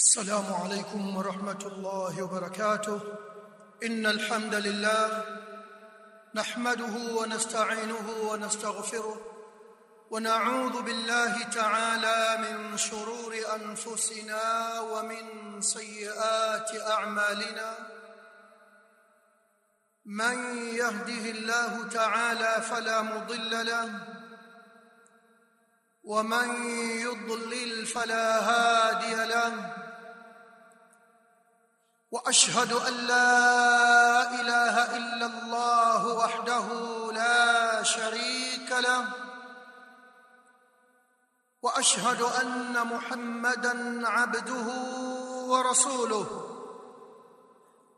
السلام عليكم ورحمة الله وبركاته. إن الحمد لله نحمده ونستعينه ونستغفره ونعوذ بالله تعالى من شرور أنفسنا ومن سيئات أعمالنا. من يهده الله تعالى فلا مضل له ومن يضلل فلا هادي له وأشهد أن لا إله إلا الله وحده لا شريك له. وأشهد أن محمدا عبده ورسوله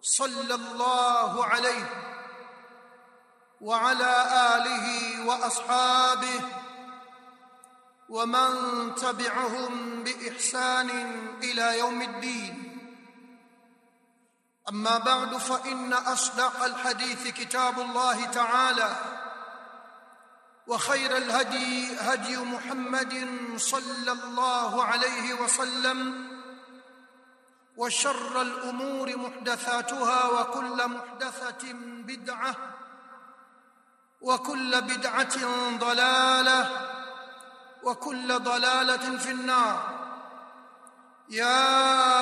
صلى الله عليه وعلى آله وأصحابه ومن تبعهم بإحسان إلى يوم الدين. أما بعد فإن أصدق الحديث كتاب الله تعالى وخير الهدي هدي محمد صلى الله عليه وسلم وشر الأمور محدثاتها وكل محدثة بدعة وكل بدعة ضلالة وكل ضلالة في النار. يا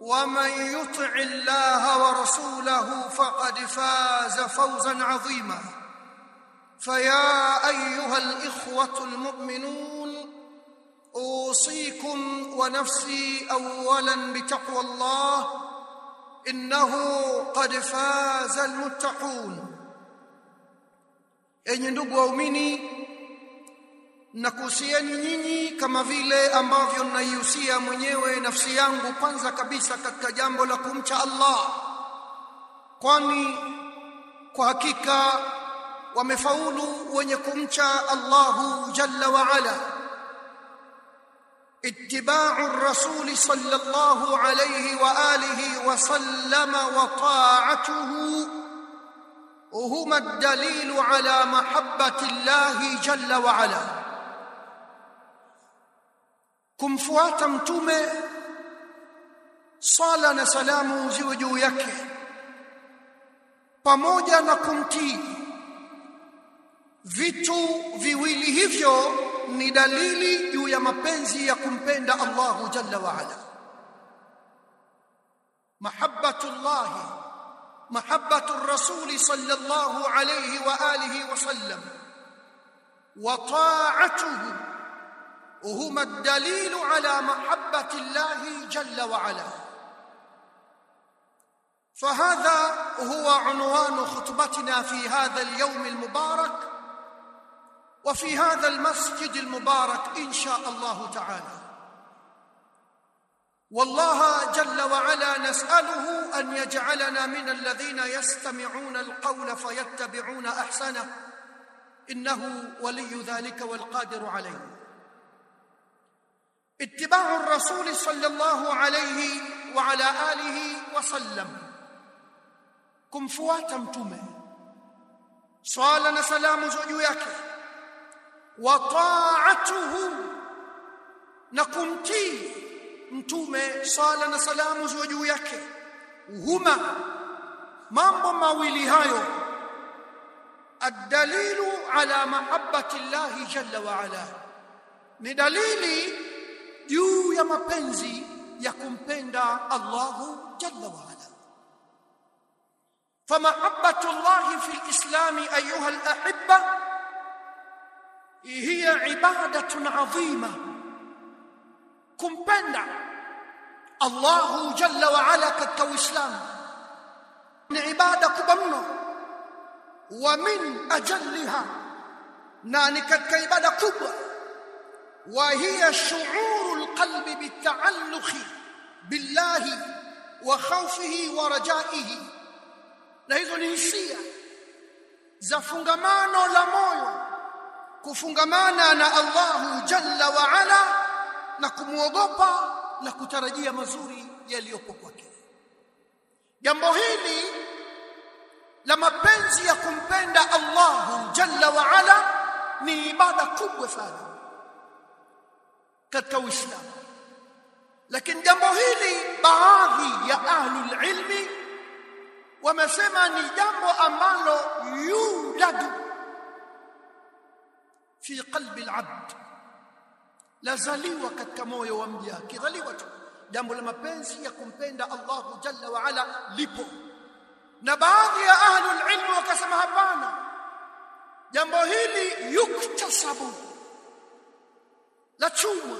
ومن يطع الله ورسوله فقد فاز فوزا عظيما. فيا أيها الإخوة المؤمنون أوصيكم ونفسي اولا بتقوى الله إنه قد فاز المتقون. enyi ndugu nakuhusieni nyinyi kama vile ambavyo naihusia mwenyewe nafsi yangu kwanza kabisa katika jambo la kumcha Allah kwani kwa hakika wamefaulu wenye kumcha Allahu jalla wa ala اتباع الرسول صلى الله عليه واله وسلم وطاعته هما الدليل على محبه الله جل وعلا kumfuata mtume sala na salamu ziwe juu yake pamoja na kumtii. Vitu viwili hivyo ni dalili juu ya mapenzi ya kumpenda Allahu jalla wa ala. Mahabbatullah mahabbatur rasuli sallallahu alayhi wa alihi wa sallam wa ta'atuhu وهما الدليل على محبة الله جل وعلا. فهذا هو عنوان خطبتنا في هذا اليوم المبارك وفي هذا المسجد المبارك إن شاء الله تعالى. والله جل وعلا نسأله أن يجعلنا من الذين يستمعون القول فيتبعون أحسنه. إنه ولي ذلك والقادر عليه. اتباع الرسول صلى الله عليه وعلى آله وسلم kumfuata mtume swala na salamu za juu yake wa ta'atuhu na kumtii mtume swala na salamu za juu yake huma mambo mawili hayo الدليل على محبة الله جل وعلا ni dalili juu ya mapenzi ya kumpenda Allahu jalla wa ala فمحبة الله في الإسلام أيها الأحبة هي عبادة عظيمة kumpenda Allahu jalla wa ala katika Uislamu ni ibada kubwa mno wa min ajalliha na ni katika ibada kubwa wa hiya shu'uru bitaalluqi billahi wa khawfihi wa rajaihi na hizo ni hisia za fungamano la moyo kufungamana na Allahu jalla wa ala na kumwogopa na kutarajia mazuri yaliyopo kwake. Jambo hili la mapenzi ya kumpenda Allahu jalla wa ala ni ibada kubwa sana katika Uislamu lakini jambo hili baadhi ya ahlul ilmi wamesema ni jambo ambalo yuladu fi qalbi al-abd lazaliwa katika moyo wa mja kidhaliwa tu jambo la mapenzi ya kumpenda Allahu jalla wa ala lipo na baadhi ya ahlul ilm wakasema hapana jambo hili yuktasabu la chuma.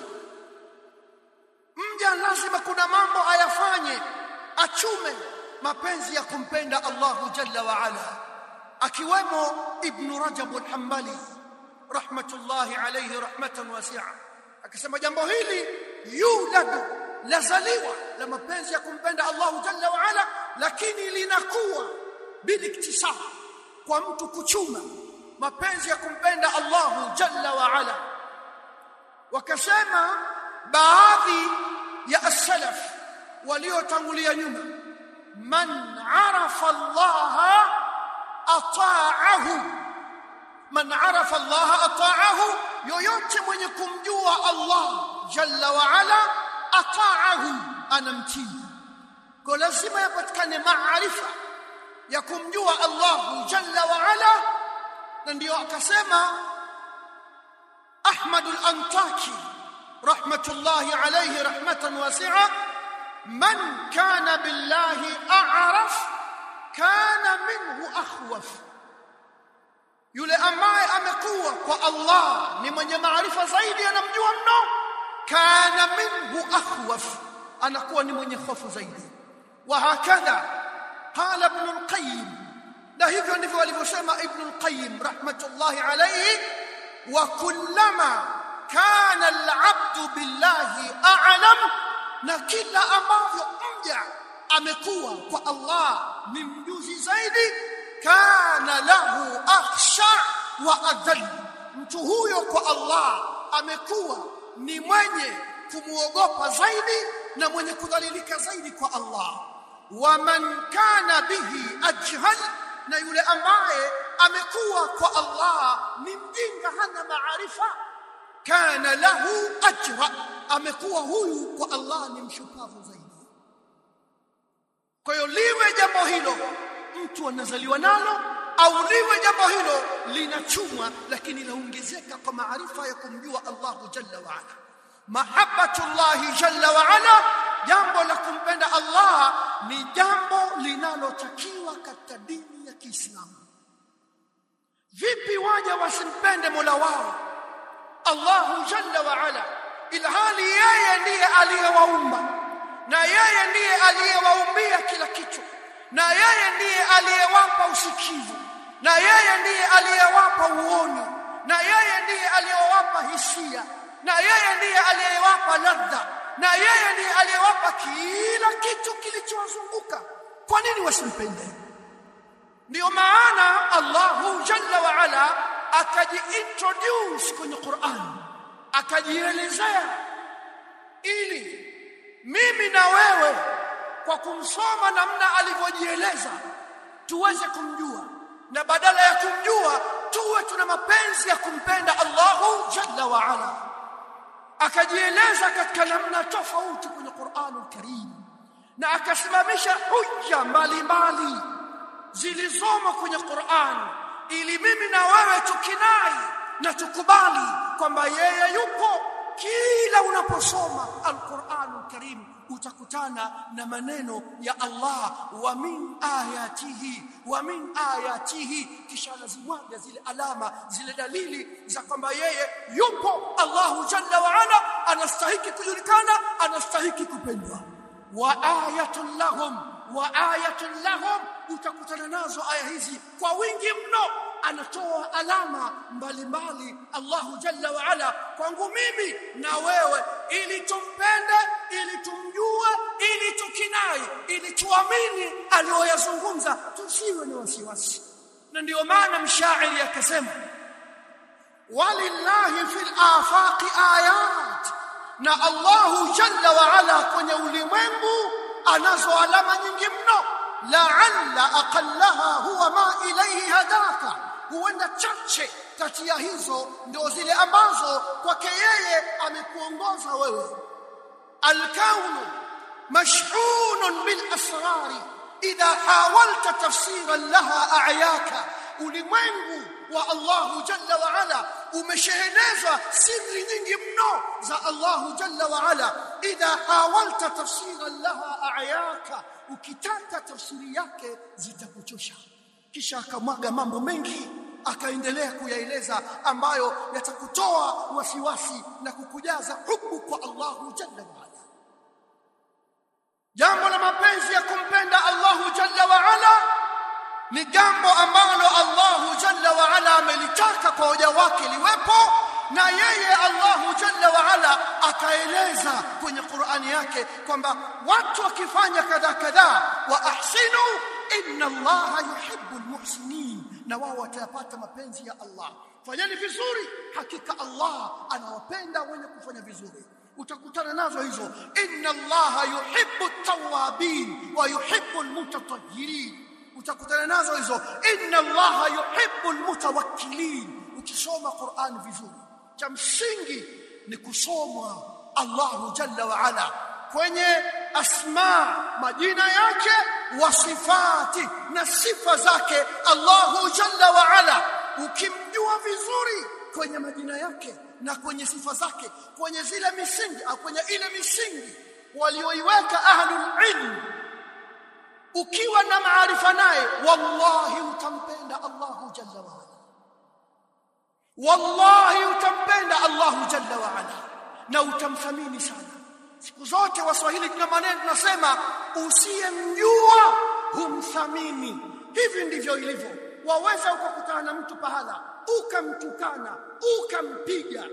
Mja lazima kuna mambo ayafanye achume mapenzi ya kumpenda Allahu jalla wa ala. Akiwemo ibn Rajab al-Hanbali rahmatullahi alayhi rahmatan wasi'a. Akisema jambo hili yuladu lazaliwa la mapenzi ya kumpenda Allahu jalla wa ala lakini linakuwa biliktisab kwa mtu kuchuma mapenzi ya kumpenda Allahu jalla wa ala wakasema baadhi ya as-salaf waliotangulia nyuma man arafa Allah ata'ahu. Man arafa Allah ata'ahu yoyote mwenye kumjua Allah jalla wa ala ata'ahu anamtii. Kwa lazima yapatikane maarifa ya kumjua Allah jalla wa ala na ndio akasema Ahmad al-Antaki rahmatullahi alayhi rahmatan wasi'a man kana billahi a'raf kana minhu akhwaf yule ambaye amekuwa kwa Allah ni mwenye maarifa zaidi anamjua mno kana minhu akhwaf anakuwa ni mwenye hofu zaidi wa hakadha qala ibn al-qayyim na hivyo ndivyo alivyosema ibn al-qayyim rahmatullahi alayhi wa kullama kana al-abdu billahi a'lam na kila ambavyo mja amekuwa kwa Allah ni mjuzi zaidi kana lahu akhsha wa adhall mtu huyo kwa Allah amekuwa ni mwenye kumuogopa zaidi na mwenye kudhalilika zaidi kwa Allah. Wa man kana bihi ajhal na yule ambaye amekuwa kwa Allah ni mjinga hana maarifa. Kana lahu ajra amekuwa huyu kwa Allah ni mshupavu zaidi. Kwa hiyo liwe jambo hilo mtu anazaliwa nalo au liwe jambo hilo linachumwa lakini laongezeka kwa maarifa ya kumjua Allahu jalla wa ala. Mahabbatullahi jalla wa ala jambo la kumpenda Allah ni jambo linalotakiwa katika dini ya Kiislamu vipi waja wasimpende Mola wao? Allahu jalla wa ala. Ilhali yeye ndiye aliyewaumba na yeye ndiye aliyewaumbia kila kitu na yeye ndiye aliyewapa usikivu na yeye ndiye aliyewapa uoni na yeye ndiye aliyewapa hisia na yeye ndiye aliyewapa ladha na yeye ndiye aliyewapa kila kitu kilichowazunguka. Kwa nini wasimpende ndio maana Allahu jalla wa ala akajiintroduce kwenye Qur'an akajielezea ili mimi na wewe kwa kumsoma namna alivyojieleza tuweze kumjua na badala ya kumjua tuwe tuna mapenzi ya kumpenda Allahu jalla wa ala. Akajieleza katika namna tofauti kwenye Qur'anul Karim na akasimamisha hujja mbalimbali zilizomo kwenye Qur'an ili mimi na wewe tukinai na tukubali kwamba yeye yupo kila unaposoma alquran karim utakutana na maneno ya Allah wa min ayatihi wa min ayatihi. Kisha lazimwaga zile alama zile dalili za kwamba yeye yupo. Allahu jalla wa ala anastahiki kujulikana anastahiki kupendwa. Wa ayatul lahum wa ayatul lahum utakutana nazo aya hizi kwa wingi mno. Anatoa alama mbalimbali. Allahu jalla wa ala kwangu mimi na wewe ili tumpende ili tumjue ili tukinai ili tuamini aliyoyazungumza tusiwe na wasiwasi. Na ndio maana mshairi akasema walillahi fil afaqi ayat. Na Allahu jalla wa ala kwenye ulimwengu anazo alama nyingi mno la'alla aqallaha huwa ma ilayhi hadaka. Huenda chache kati ya hizo ndio zile ambazo kwake yeye amekuongoza wewe. Alkaunu mash'unun bil asrari. Idha hawalta tafsiran laha a'yaka. Ulimwengu wa Allahu jalla wa ala umeshehenezwa siri nyingi mno za Allahu jalla wa ala. Idha hawalta tafsiran laha a'yaka ukitaka tafsiri yake zitakuchosha. Kisha akamwaga mambo mengi akaendelea kuyaeleza ambayo yatakutoa wasiwasi na kukujaza hubu kwa Allahu jalla wa ala. Jambo la mapenzi ya kumpenda Allahu jalla wa ala ni jambo ambalo Allahu jalla wa ala amelitaka kwa hoja wake liwepo na yeye Allahu jalla wa ala akaeleza kwenye Qur'ani yake kwamba watu wakifanya kadha kadha wa ahsinu inna Allaha yuhibbul muhsinin na wao watayapata mapenzi ya Allah. Fanyeni vizuri hakika Allah anawapenda wenye kufanya vizuri. Utakutana nazo hizo. Inna Allaha yuhibbu tawabin wa yuhibbu almutatahhirin. Utakutana nazo hizo. Inna Allaha yuhibbu almutawakkilin. Ukisoma Qur'an vizuri cha msingi ni kusomwa Allahu jalla wa ala. Kwenye asma majina yake wa sifati na sifa zake Allahu jalla wa ala. Ukimjua vizuri kwenye majina yake na kwenye sifa zake kwenye zile misingi au kwenye ile misingi walioiweka ahlul ilm ukiwa na maarifa naye wallahi utampenda Allahu jalla wa ala wallahi utampenda Allahu jalla wa ala. Na utamthamini sana. Siku zote waswahili tuna maneno tunasema usiyemjua humthamini. Hivi ndivyo ilivyo. Waweza ukakutana na mtu pahala ukamtukana ukampiga.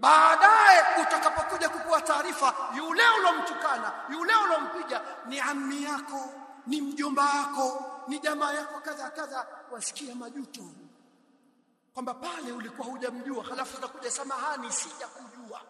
Baadaye utakapokuja kupewa taarifa yule ulomtukana yule ulompiga ni ammi yako ni mjomba wako ni jamaa yako kadha kadha. Wasikia majuto kwamba pale ulikuwa hujamjua halafu utakuja samahani sijakujua.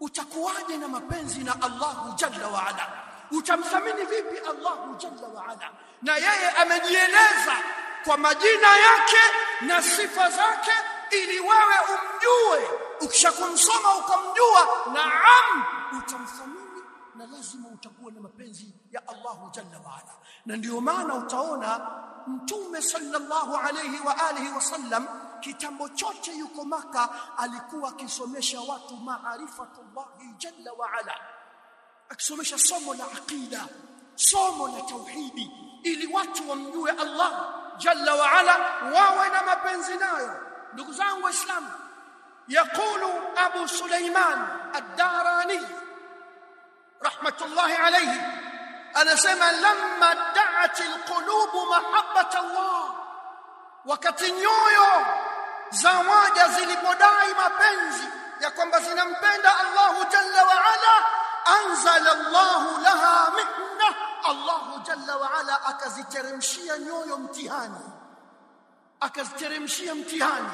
Utakuwaje na mapenzi na Allahu jalla wa ala? Utamthamini vipi Allahu jalla wa ala? Na yeye amejieleza kwa majina yake na sifa zake ili wewe umjue. Ukishakumsoma ukamjua naam utamthamini na lazima utakuwa na mapenzi ya Allahu jalla wa ala na ndio maana utaona mtume sallallahu alayhi wa alihi wasallam kitambo chote yuko maka alikuwa akisomesha watu maarifatullahi jalla wa ala akisomesha somo la aqida somo la tauhidi ili watu wamjue Allah jalla wa ala wawe na mapenzi nayo ndugu zangu waislamu يقول أبو سليمان الداراني رحمة الله عليه anasema lamma da'at alqulubu mahabbata Allah. Wakati nyoyo za waja zilipodai mapenzi ya kwamba zinampenda Allahu jalla wa ala anzala Allahu laha mihna Allahu jalla wa ala akaziteremshia nyoyo mtihani. Akaziteremshia mtihani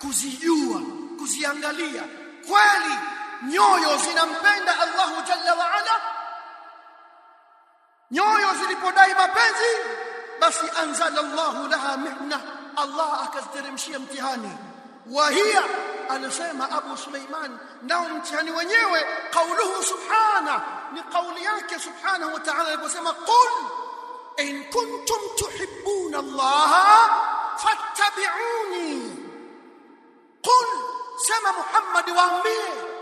kuzijua kuziangalia. Kweli nyoyo zinampenda Allahu jalla wa ala nyoyo zilipodai mapenzi basi anzala Allahu laha mihna. Allah akaziteremshia mtihani. Wa hiya anasema Abu Suleiman nao mtihani wenyewe kauluhu subhana ni kauli yake subhanahu wa ta'ala aliposema qul in kuntum tuhibbuna Allah fattabi'uni. Qul sema Muhammad waambie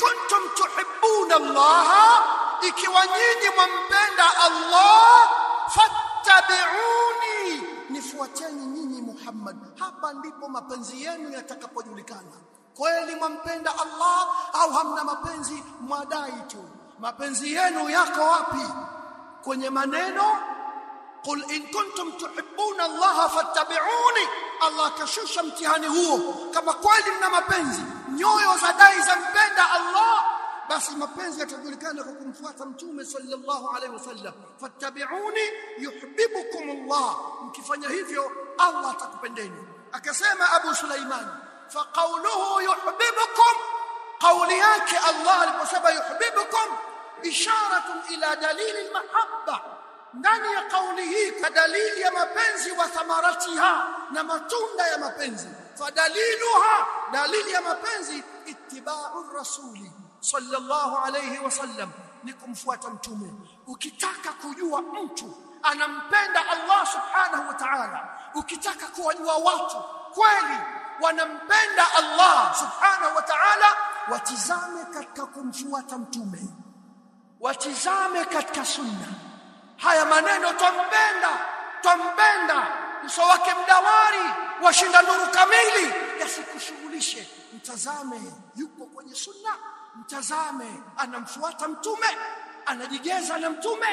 kuntum tuhibbuna Allah ikiwa nyinyi mwampenda Allah fattabi'uni nifuateni nyinyi Muhammad. Hapa ndipo mapenzi yenu yatakapojulikana. Kweli mwampenda Allah au hamna mapenzi? Mwadai tu. Mapenzi yenu yako wapi? Kwenye maneno qul in kuntum tuhibbuna Allah fattabi'uni. Allah kashusha mtihani huo. Kama kweli mna mapenzi nyoyo za dai za mpenda Allah basi mapenzi yatajulikana kwa kumfuata mtume sallallahu alaihi wasallam. Fattabi'uni yuhibbukum Allah mkifanya hivyo Allah atakupendeni. Akasema Abu Sulaiman faqawluhu yuhibbukum. Qawli yake Allah aliposema yuhibbukum isharatun ila dalili almahabba ndani ya kauli hii dalili ya mapenzi wa thamaratiha na matunda ya mapenzi. Fadaliluha dalili ya mapenzi ittiba'ur rasuli sallallahu alayhi wasallam ni kumfuata mtume. Ukitaka kujua mtu anampenda Allah subhanahu wa ta'ala ukitaka kuwajua watu kweli wanampenda Allah subhanahu wa ta'ala watizame katika kumfuata mtume. Watizame katika sunna. Haya maneno twampenda twampenda. Uso wake mdawari washinda nuru kamili. Yasikushughulishe. Mtazame yuko kwenye sunna mtazame anamfuata mtume anajigeza na mtume.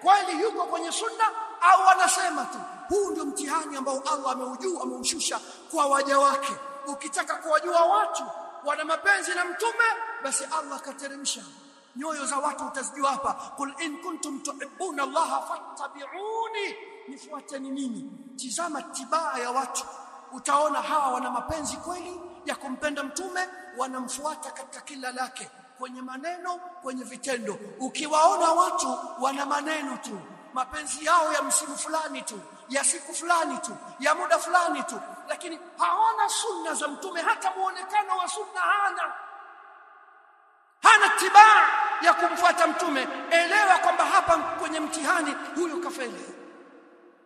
Kweli yuko kwenye sunna au anasema tu huu ndio mtihani ambao Allah ameujua ameushusha kwa waja wake. Ukitaka kuwajua watu wana mapenzi na mtume basi Allah kateremsha. Nyoyo za watu utazijua hapa. Qul in kuntum tuhibbuna Allah fattabi'uni. Nifuateni mimi. Tizama tibaa ya watu. Utaona hawa wana mapenzi kweli ya kumpenda mtume wanamfuata katika kila lake kwenye maneno kwenye vitendo. Ukiwaona watu wana maneno tu mapenzi yao ya msimu fulani tu ya siku fulani tu ya muda fulani tu lakini hawana sunna za mtume hata muonekano wa sunna hana. Hana tibaa ya kumfuata mtume. Elewa kwamba hapa kwenye mtihani huyo kafeli.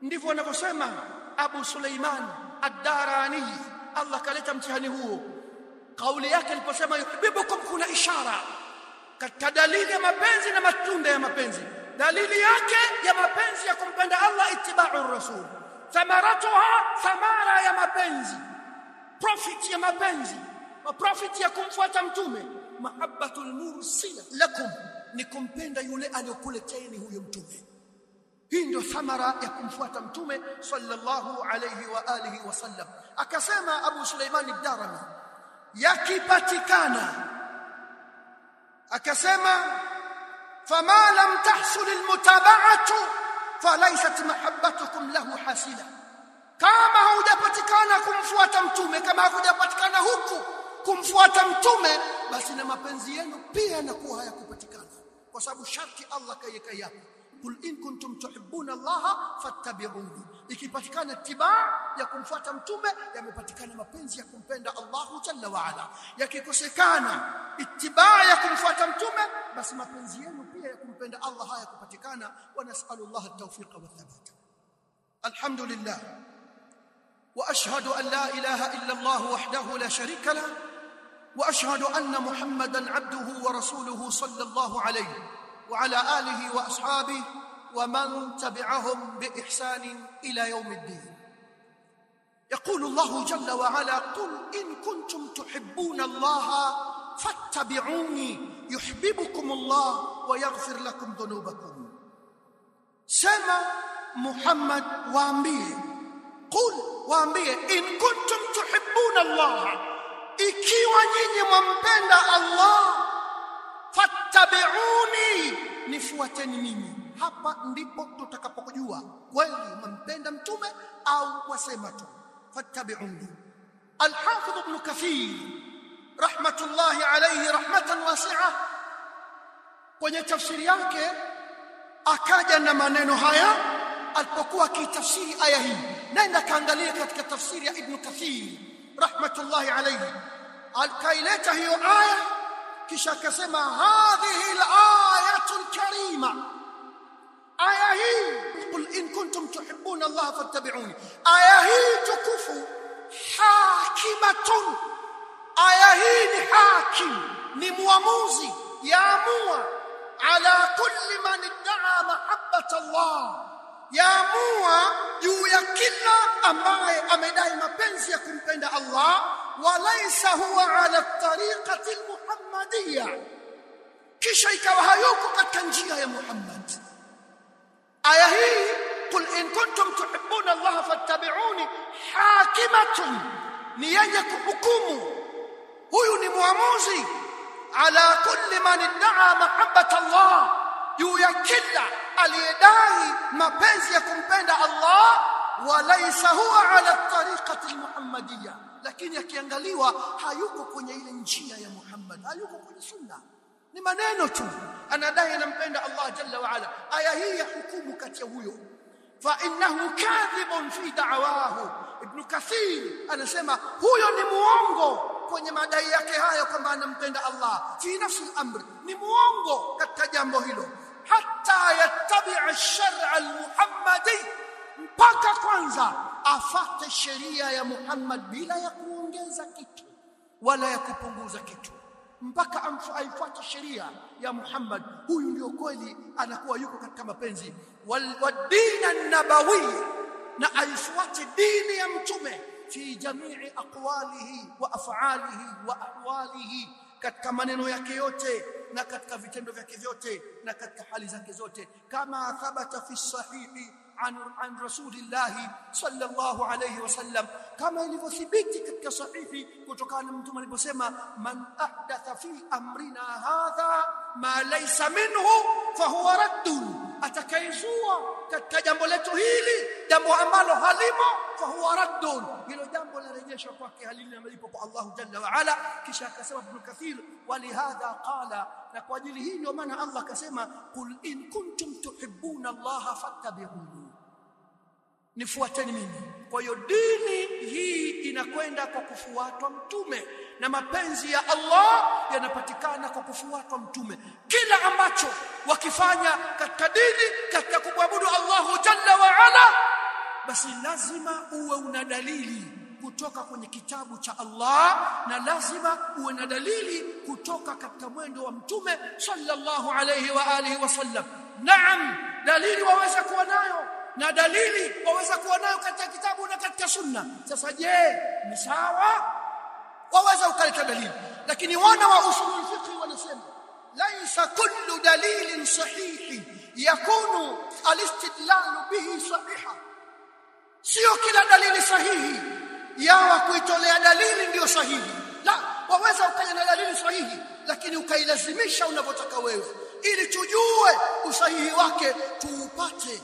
Ndivyo wanavyosema Abu Suleiman Ad-Darani Allah kaleta mtihani huo. Kauli yake aliposema yuhibbukum kuna ishara. Katika dalili ya mapenzi na matunda ya mapenzi. Dalili yake ya mapenzi ya kumpenda Allah itibau rasul thamaratuha thamara ya mapenzi. Profit ya mapenzi. Profit ya kumfuata mtume. Mahabbatul mursila lakum. Ni kumpenda yule aliyokuleteni huyo mtume. Hii ndio thamara ya kumfuata mtume sallallahu alayhi wa alihi wasallam akasema Abu Suleiman ad-Darimi yakipatikana. Akasema fama lam tahsul almutaba'atu falaysat mahabbatukum lahu hasila. Kama haujapatikana kumfuata mtume kama hakujapatikana huku kumfuata mtume basi na mapenzi yenu pia yanakuwa hayakupatikana. Kwa sababu sharti Allah kaiweka yapo qul in kuntum tuhibbuna Allah fattabi'uni ikipatikana tibaa ya kumfuata mtume yamepatikana mapenzi ya kumpenda Allahu jalla wa ala yakikosekana itibaa ya kumfuata mtume basi mapenzi yenu pia ya kumpenda Allah hayakupatikana wa nas'alu Allah at-tawfiq wa thabat alhamdulillah wa ashhadu la ilaha illa Allah wahdahu la sharika lahu واشهد ان محمدا عبده ورسوله صلى الله عليه وعلى اله واصحابه ومن تبعهم بإحسان إلى يوم الدين. يقول الله جل وعلا قل إن كنتم تحبون الله فاتبعوني يحببكم الله ويغفر لكم ذنوبكم. سما محمد waambie قل waambie in kuntum tuhibbuna Allah ikiwa nyinyi mwampenda Allah fattabi'uni nifuateni mimi hapa ndipo tutakapokujua kweli umempenda mtume au wasema tu. Fattabi'uni Alhafidh ibn kathir rahmatullahi alayhi rahmatan wasi'a. Kwenye tafsiri yake akaja na maneno haya alipokuwa akitafsiri aya hii. Nenda kaangalia katika tafsiri ya ibn kathir rahmatullahi alayhi. Akaileta hiyo aya kisha akasema hadhihi al-ayatu al-karima aya hii qul in kuntum tuhibbuna Allah fattabi'uni aya hii tukufu hakimatun aya hii ni hakim ni muamuzi yaamua ala kulli man iddaa mahabbata Allah yaamua juu ya kila ambaye amedai mapenzi ya kumpenda Allah. walaysa huwa ala tariqati almuhammadiyya kisha ikawa hayuko katika njia ya Muhammad aya hii qul in kuntum tuhibbuna Allah fattabi'uni hakimatun. Ni yenye kuhukumu huyu ni muamuzi. Ala kulli man iddaa mahabbata Allah juu ya kila aliyedai mapenzi ya kumpenda Allah walaysa huwa ala tariqati almuhammadiyya. Lakini akiangaliwa hayuko kwenye ile njia ya Muhammad hayuko kwenye sunna ni maneno tu. Anadai anampenda Allah jalla wa ala. Aya hii ya hukumu kati ya huyo. Fa innahu kadhibun fi da'wahu. Ibn kathir anasema huyo ni muongo kwenye madai yake hayo kwamba anampenda Allah. Fi nafsi al-amr. Ni muongo katika jambo hilo. Hatta yattabi'a ash-shar'a al-muhammadi. Mpaka kwanza afate sheria ya Muhammad bila ya kuongeza kitu wala ya kupunguza kitu mpaka aifuate sheria ya Muhammad. Huyu ndio kweli anakuwa yuko katika mapenzi. Wad-din an-nabawi na aifuate dini ya mtume. Fi jamii aqwalihi wa af'alihi wa ahwalihi katika maneno yake yote na katika vitendo vyake vyote na katika hali zake zote. Kama thabata fi sahihi an, an rasulillahi sallallahu alayhi wasallam kama ilivyothibiti katika sahihi kutokana na mtume aliposema man ahdatha fi amrina hadha ma laysa minhu fahuwa raddun. Atakayezua katika jambo letu hili jambo ambalo halimo fahuwa raddun. Hilo jambo larejeshwa kwake halina malipo kwa Allah jalla wa ala. Kisha akasema ibn kathir walihadha qala. Na kwa ajili hii ndio maana Allah akasema qul in kuntum tuhibbuna Allah fattabi'uni nifuateni mimi. Kwa hiyo dini hii inakwenda kwa kufuatwa mtume. Na mapenzi ya Allah yanapatikana kwa kufuatwa mtume. Kila ambacho wakifanya katika dini katika kumwabudu Allahu jalla wa ala basi lazima uwe una dalili kutoka kwenye kitabu cha Allah na lazima uwe na dalili kutoka katika mwendo wa mtume sallallahu alayhi wa alihi wasallam naam dalili waweza kuwa nayo na dalili waweza kuwa nayo katika kitabu na katika sunna. Sasa je ni sawa? Waweza ukaleta dalili. Lakini wana wa usulul fiqh wanasema laisa kullu dalilin sahihi yakunu alistidlal bihi sahiha. Sio kila dalili sahihi. Yawa kuitolea dalili ndiyo sahihi. La waweza ukaja na dalili sahihi lakini ukailazimisha unavyotaka wewe. Ili tujue usahihi wake tuupate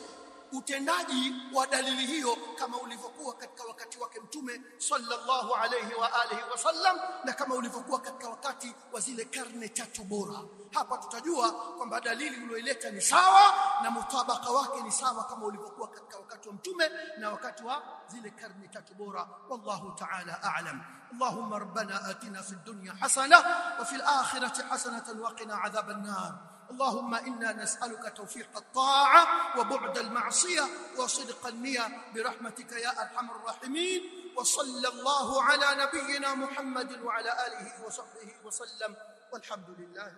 utendaji wa dalili hiyo kama ulivyokuwa katika wakati wake mtume sallallahu alayhi wa alihi wasallam na kama ulivyokuwa katika wakati wa zile karne tatu bora hapa tutajua kwamba dalili uliyoileta ni sawa na mutabaka wake ni sawa kama ulivyokuwa katika wakati wa mtume na wakati wa zile karne tatu bora wallahu ta'ala a'lam اللهم ربنا آتنا في الدنيا حسنة وفي الآخرة حسنة وقنا عذاب النار اللهم إنا نسألك توفيق الطاعة وبعد المعصية وصدق النية برحمتك يا أرحم الراحمين وصلى الله على نبينا محمد وعلى آله وصحبه وسلم والحمد لله